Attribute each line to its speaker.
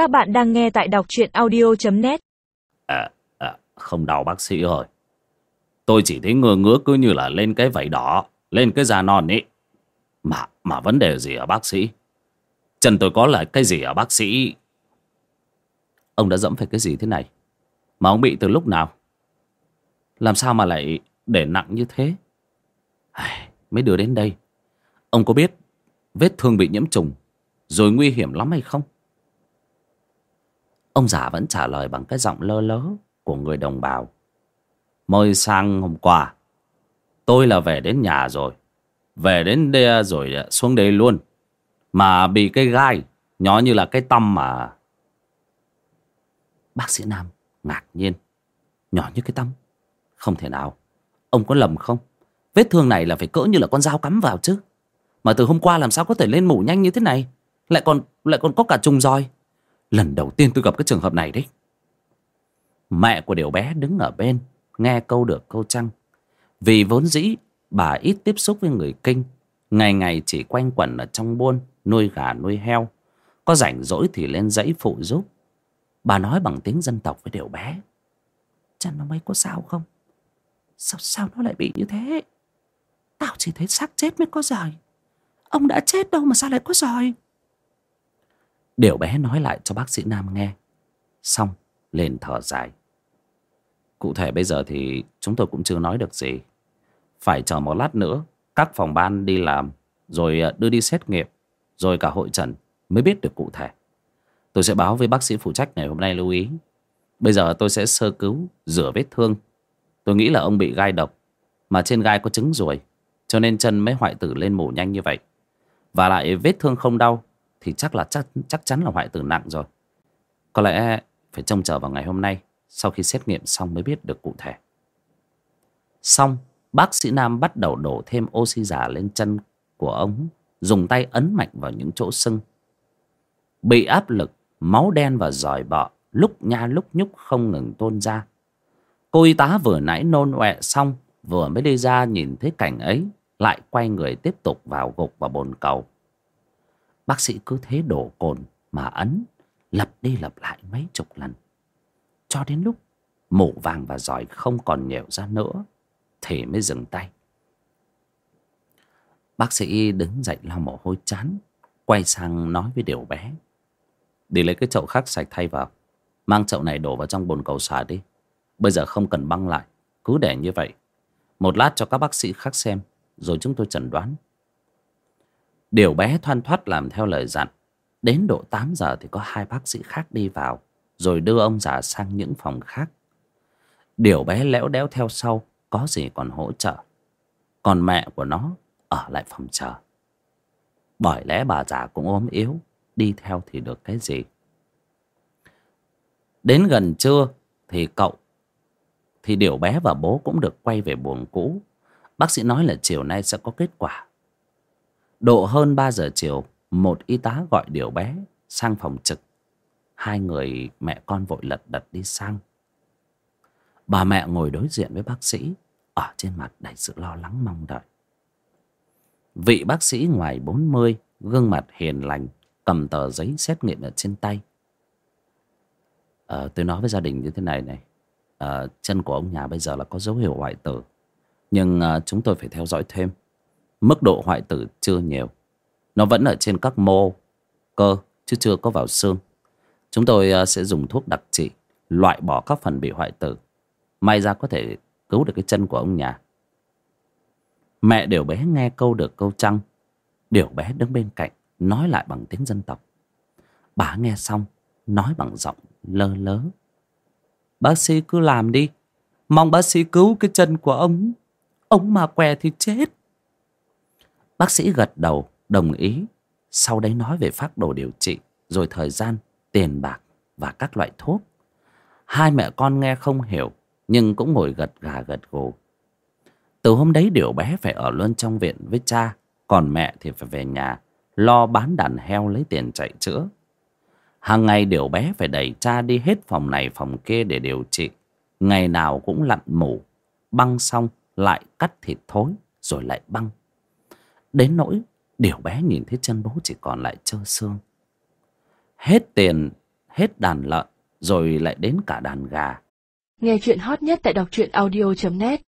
Speaker 1: Các bạn đang nghe tại đọc truyện audio.net
Speaker 2: À, à, không đau bác sĩ ơi. Tôi chỉ thấy ngơ ngứa cứ như là lên cái vảy đỏ, lên cái da non ấy. Mà, mà vấn đề gì ở bác sĩ? Chân tôi có là cái gì ở bác sĩ? Ông đã dẫm phải cái gì thế này? Mà ông bị từ lúc nào? Làm sao mà lại để nặng như thế? Ai, Mới đưa đến đây. Ông có biết vết thương bị nhiễm trùng rồi nguy hiểm lắm hay không? Ông già vẫn trả lời bằng cái giọng lơ lớ của người đồng bào. Mới sang hôm qua, tôi là về đến nhà rồi. Về đến đây rồi xuống đây luôn. Mà bị cái gai, nhỏ như là cái tăm mà. Bác sĩ Nam ngạc nhiên. Nhỏ như cái tăm, Không thể nào. Ông có lầm không? Vết thương này là phải cỡ như là con dao cắm vào chứ. Mà từ hôm qua làm sao có thể lên mủ nhanh như thế này? Lại còn lại còn có cả trùng roi. Lần đầu tiên tôi gặp cái trường hợp này đấy. Mẹ của điều bé đứng ở bên, nghe câu được câu chăng? Vì vốn dĩ, bà ít tiếp xúc với người kinh. Ngày ngày chỉ quanh quẩn ở trong buôn, nuôi gà nuôi heo. Có rảnh rỗi thì lên dãy phụ giúp. Bà nói bằng tiếng dân tộc với điều bé. Chân nó mấy có sao không? Sao, sao nó lại bị như thế? Tao chỉ thấy xác chết mới có giỏi. Ông đã chết đâu mà sao lại có giỏi? Điều bé nói lại cho bác sĩ Nam nghe. Xong, lên thở dài. Cụ thể bây giờ thì chúng tôi cũng chưa nói được gì. Phải chờ một lát nữa, các phòng ban đi làm, rồi ờ, đưa đi xét nghiệm, rồi cả hội trần mới biết được cụ thể. Tôi sẽ báo với bác sĩ phụ trách ngày hôm nay lưu ý. Bây giờ tôi sẽ sơ cứu, rửa vết thương. Tôi nghĩ là ông bị gai độc, mà trên gai có trứng ruồi, cho nên chân mới hoại tử lên mổ nhanh như vậy. Và lại vết thương không đau, thì chắc là chắc, chắc chắn là hoại tử nặng rồi. Có lẽ phải trông chờ vào ngày hôm nay sau khi xét nghiệm xong mới biết được cụ thể. Xong, bác sĩ Nam bắt đầu đổ thêm oxy giả lên chân của ông, dùng tay ấn mạnh vào những chỗ sưng. Bị áp lực, máu đen và giỏi bọ lúc nha lúc nhúc không ngừng tôn ra. Cô y tá vừa nãy nôn ọe xong, vừa mới đi ra nhìn thấy cảnh ấy, lại quay người tiếp tục vào gục vào bồn cầu. Bác sĩ cứ thế đổ cồn mà ấn, lặp đi lặp lại mấy chục lần. Cho đến lúc mổ vàng và giỏi không còn nhẹo ra nữa, thì mới dừng tay. Bác sĩ đứng dậy lau mồ hôi chán, quay sang nói với điều bé. Đi lấy cái chậu khác sạch thay vào. Mang chậu này đổ vào trong bồn cầu xả đi. Bây giờ không cần băng lại, cứ để như vậy. Một lát cho các bác sĩ khác xem, rồi chúng tôi chẩn đoán. Điều bé thoăn thoắt làm theo lời dặn. Đến độ 8 giờ thì có hai bác sĩ khác đi vào, rồi đưa ông già sang những phòng khác. Điều bé lẽo đéo theo sau, có gì còn hỗ trợ. Còn mẹ của nó ở lại phòng chờ. Bởi lẽ bà già cũng ốm yếu, đi theo thì được cái gì. Đến gần trưa thì cậu, thì Điều bé và bố cũng được quay về buồng cũ. Bác sĩ nói là chiều nay sẽ có kết quả. Độ hơn 3 giờ chiều, một y tá gọi điều bé sang phòng trực. Hai người mẹ con vội lật đật đi sang. Bà mẹ ngồi đối diện với bác sĩ, ở trên mặt đầy sự lo lắng mong đợi. Vị bác sĩ ngoài 40, gương mặt hiền lành, cầm tờ giấy xét nghiệm ở trên tay. À, tôi nói với gia đình như thế này này. À, chân của ông nhà bây giờ là có dấu hiệu hoại tử. Nhưng à, chúng tôi phải theo dõi thêm Mức độ hoại tử chưa nhiều. Nó vẫn ở trên các mô Cơ, chứ chưa có vào xương. Chúng tôi ờ, sẽ dùng thuốc đặc trị, Loại bỏ các phần bị hoại tử. May ra có thể cứu được cái chân của ông nhà. Mẹ Điều bé nghe câu được câu trăng Điều bé đứng bên cạnh, Nói lại bằng tiếng dân tộc. Bà nghe xong, Nói bằng giọng lơ lớ. Bác sĩ cứ làm đi. Mong bác sĩ cứu cái chân của ông. Ông mà què thì chết. Bác sĩ gật đầu, đồng ý. Sau đấy nói về phác đồ điều trị, rồi thời gian, tiền bạc và các loại thuốc. Hai mẹ con nghe không hiểu, nhưng cũng ngồi gật gà gật gù. Từ hôm đấy điều bé phải ở luôn trong viện với cha, còn mẹ thì phải về nhà, lo bán đàn heo lấy tiền chạy chữa. Hàng ngày điều bé phải đẩy cha đi hết phòng này phòng kia để điều trị. Ngày nào cũng lặn mủ, băng xong lại cắt thịt thối, rồi lại băng. Đến nỗi Điều bé nhìn thấy chân bố chỉ còn lại trơ xương. Hết tiền, hết đàn lợn, rồi lại đến cả đàn gà.
Speaker 3: Nghe chuyện hot nhất tại đọc truyện audio.net